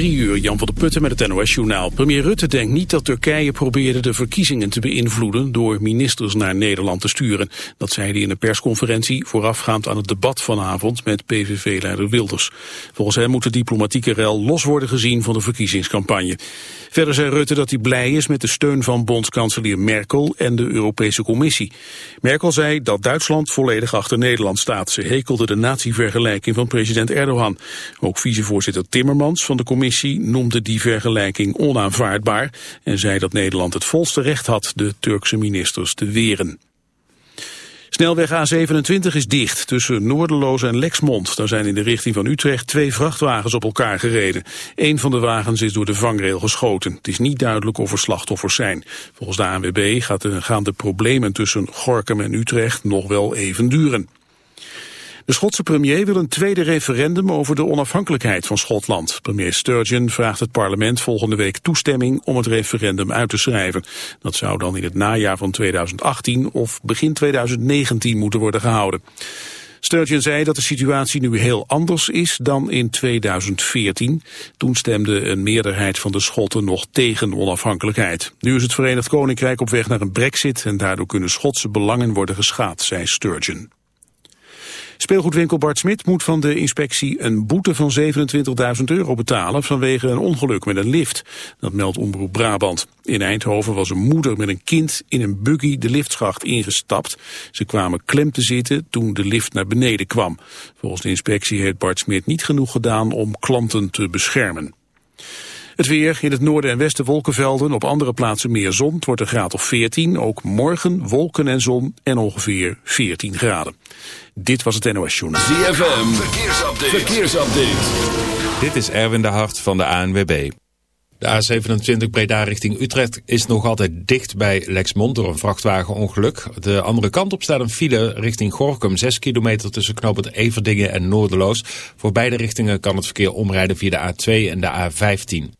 Drie uur, Jan van der Putten met het NOS-journaal. Premier Rutte denkt niet dat Turkije probeerde de verkiezingen te beïnvloeden... door ministers naar Nederland te sturen. Dat zei hij in een persconferentie voorafgaand aan het debat vanavond... met PVV-leider Wilders. Volgens hem moet de diplomatieke rel los worden gezien van de verkiezingscampagne. Verder zei Rutte dat hij blij is met de steun van bondskanselier Merkel en de Europese Commissie. Merkel zei dat Duitsland volledig achter Nederland staat. Ze hekelde de natievergelijking van president Erdogan. Ook vicevoorzitter Timmermans van de commissie noemde die vergelijking onaanvaardbaar en zei dat Nederland het volste recht had de Turkse ministers te weren. Snelweg A27 is dicht tussen Noorderloos en Lexmond. Daar zijn in de richting van Utrecht twee vrachtwagens op elkaar gereden. Een van de wagens is door de vangrail geschoten. Het is niet duidelijk of er slachtoffers zijn. Volgens de ANWB gaan de problemen tussen Gorkum en Utrecht nog wel even duren. De Schotse premier wil een tweede referendum over de onafhankelijkheid van Schotland. Premier Sturgeon vraagt het parlement volgende week toestemming om het referendum uit te schrijven. Dat zou dan in het najaar van 2018 of begin 2019 moeten worden gehouden. Sturgeon zei dat de situatie nu heel anders is dan in 2014. Toen stemde een meerderheid van de Schotten nog tegen onafhankelijkheid. Nu is het Verenigd Koninkrijk op weg naar een brexit en daardoor kunnen Schotse belangen worden geschaad, zei Sturgeon. Speelgoedwinkel Bart Smit moet van de inspectie een boete van 27.000 euro betalen vanwege een ongeluk met een lift. Dat meldt Omroep Brabant. In Eindhoven was een moeder met een kind in een buggy de liftschacht ingestapt. Ze kwamen klem te zitten toen de lift naar beneden kwam. Volgens de inspectie heeft Bart Smit niet genoeg gedaan om klanten te beschermen. Het weer, in het noorden en westen wolkenvelden, op andere plaatsen meer zon. Het wordt een graad of 14, ook morgen wolken en zon en ongeveer 14 graden. Dit was het NOS Journal. ZFM, verkeersupdate. verkeersupdate. Dit is Erwin de Hart van de ANWB. De A27 Breda richting Utrecht is nog altijd dicht bij Lexmond door een vrachtwagenongeluk. De andere kant op staat een file richting Gorkum, 6 kilometer tussen knooppunt Everdingen en Noorderloos. Voor beide richtingen kan het verkeer omrijden via de A2 en de A15.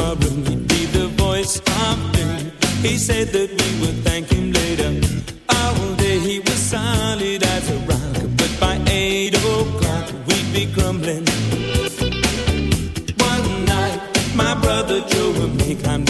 send us to our room. He'd be the voice of doom. He said that we would thank him later. All day he was solid as a rock. But by eight o'clock we'd be grumbling. One night my brother Joe and me climbed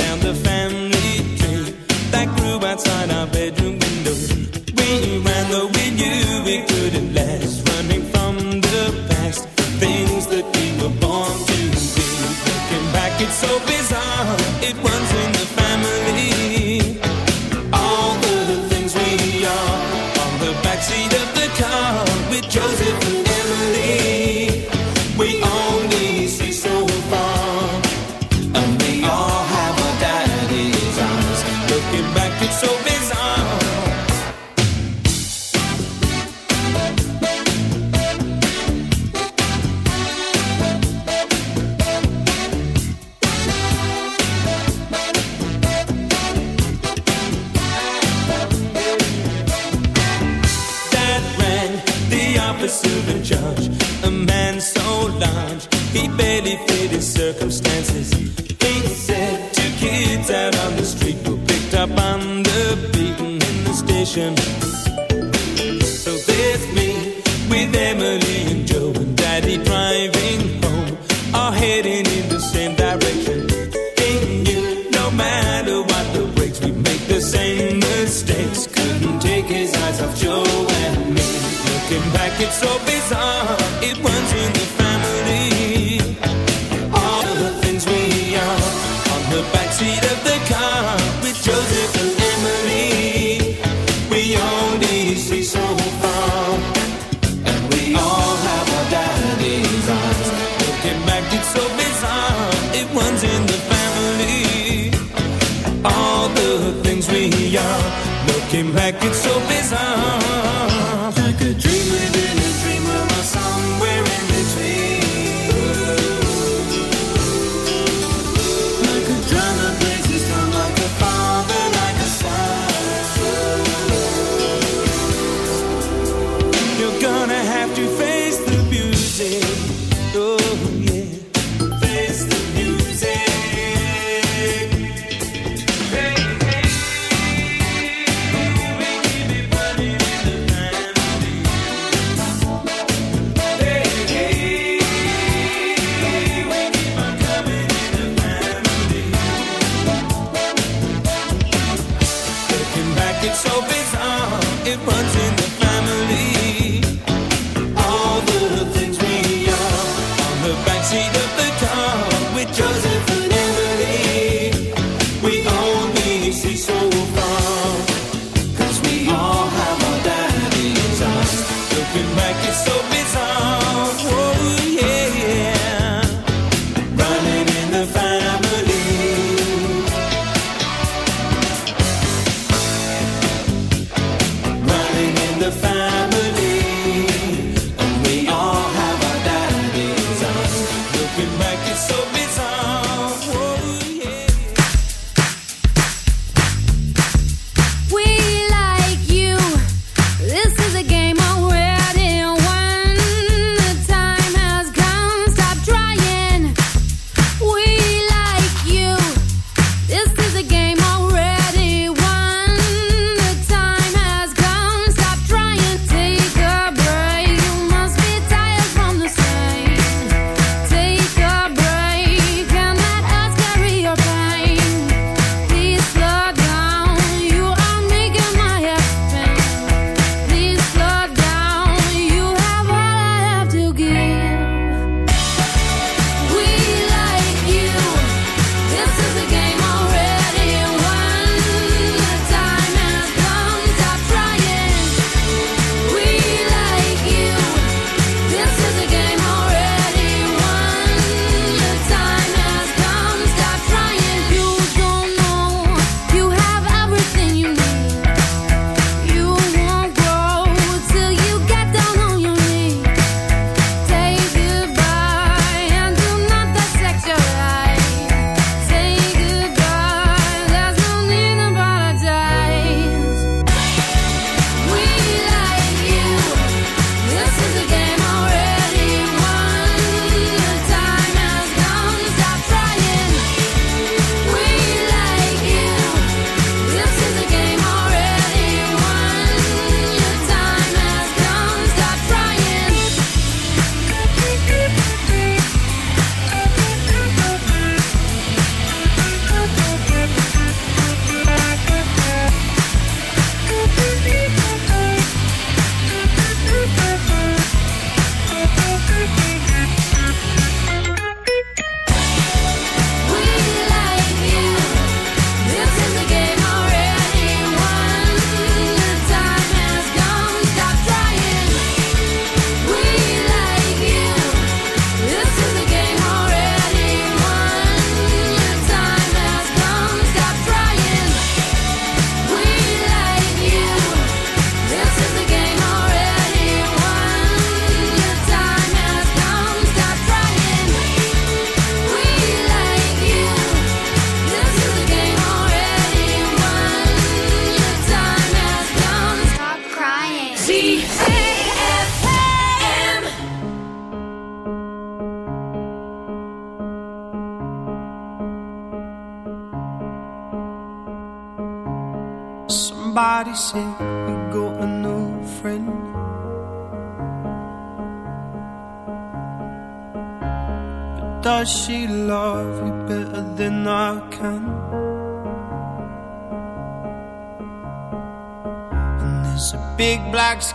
in. So there's me with Emily and Joe and Daddy driving home, all heading in the same direction. He knew no matter what the breaks, we make the same mistakes. Couldn't take his eyes off Joe and me. Looking back, it's so bizarre.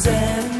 Rosanna.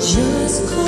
Just call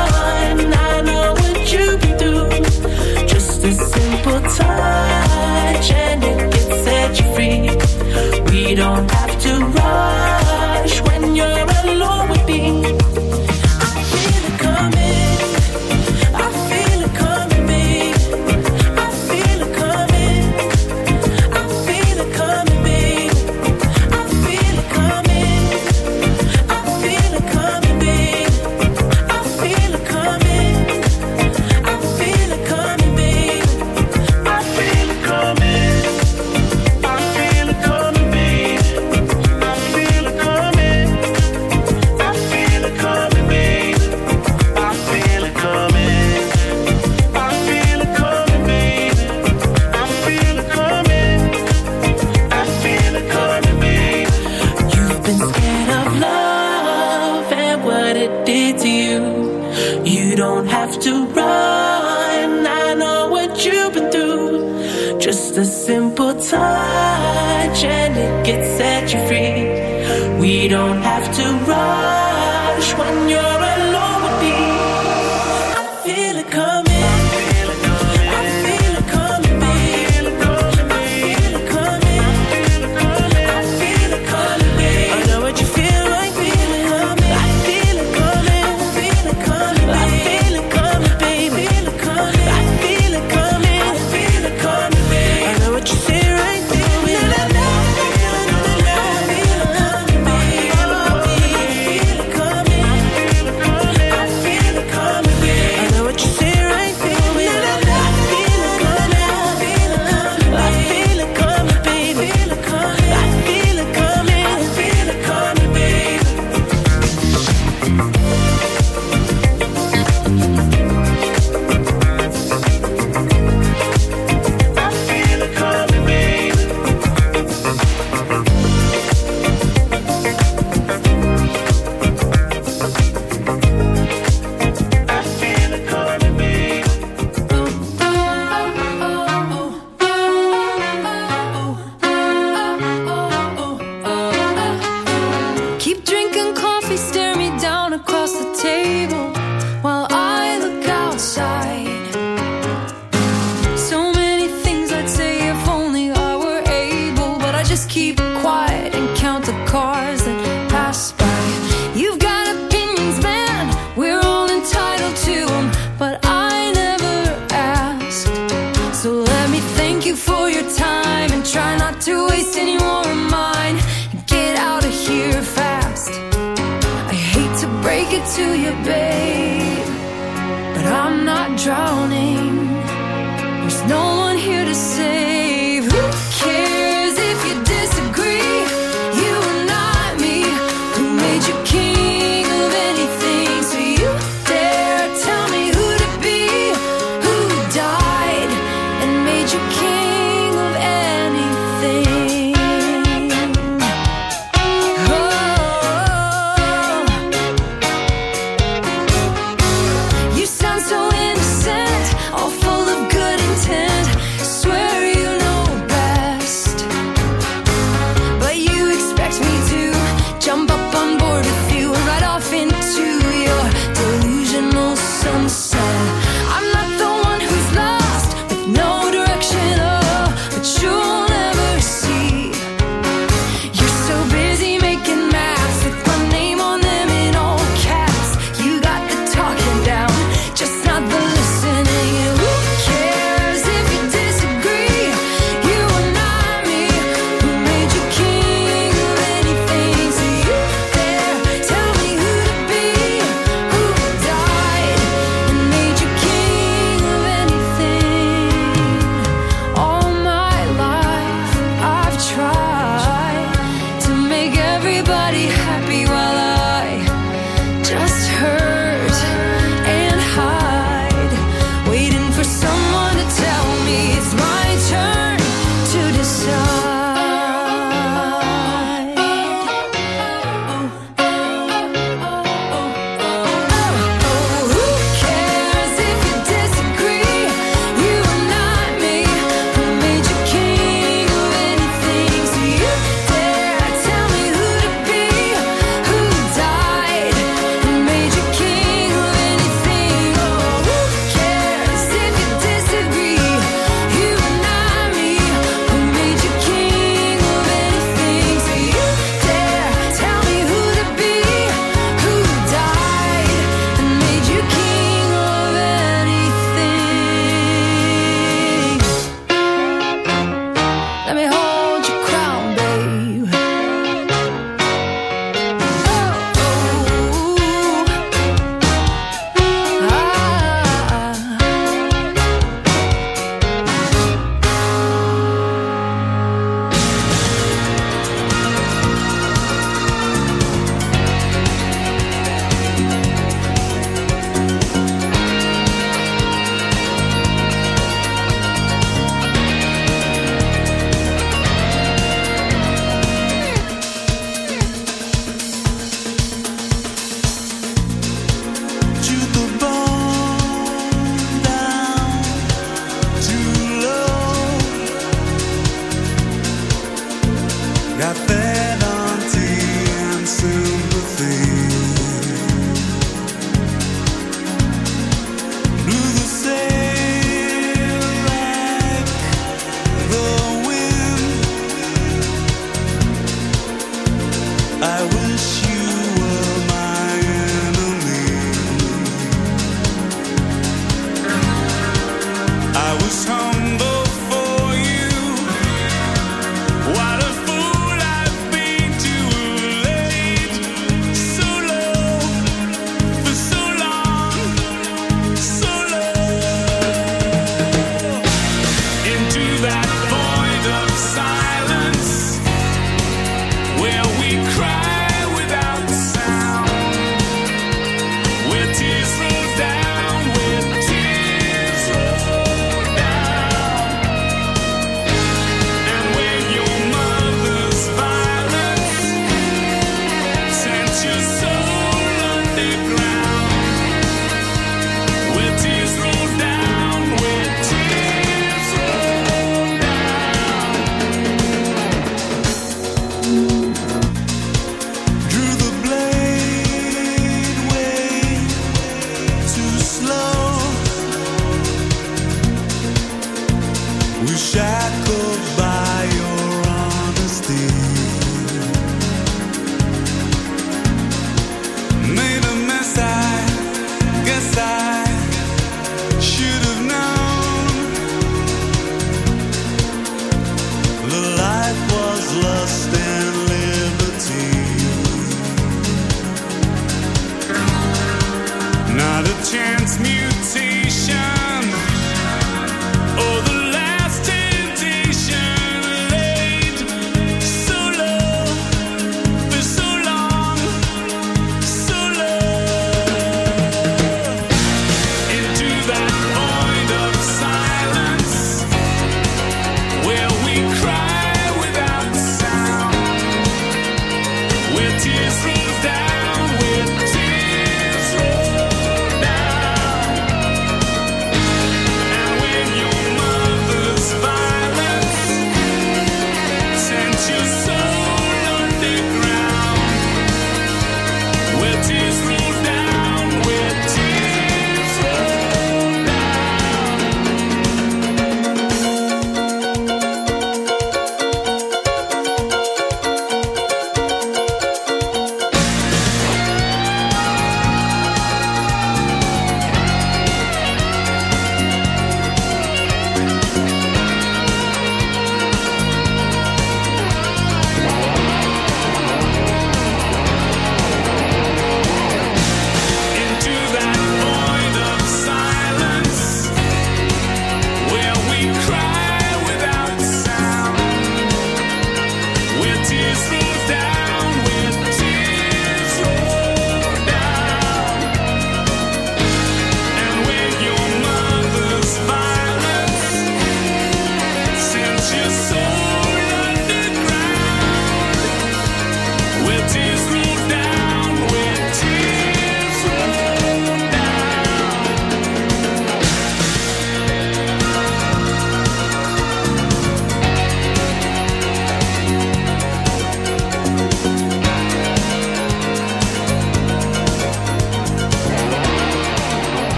Don't have to rush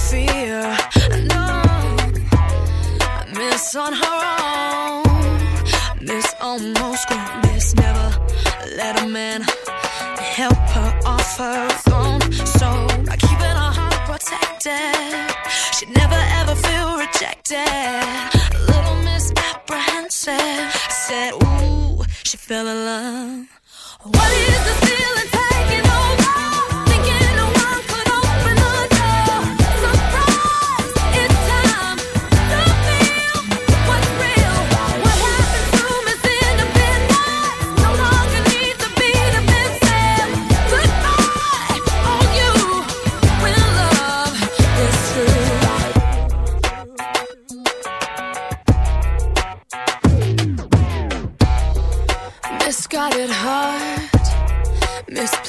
Interfere. No, Miss On Her Own, Miss Almost Grown, Miss Never Let a Man help her off her throne. So by keeping her heart protected, she'd never ever feel rejected. A little misapprehensive. I said, Ooh, she fell in love. What is the feeling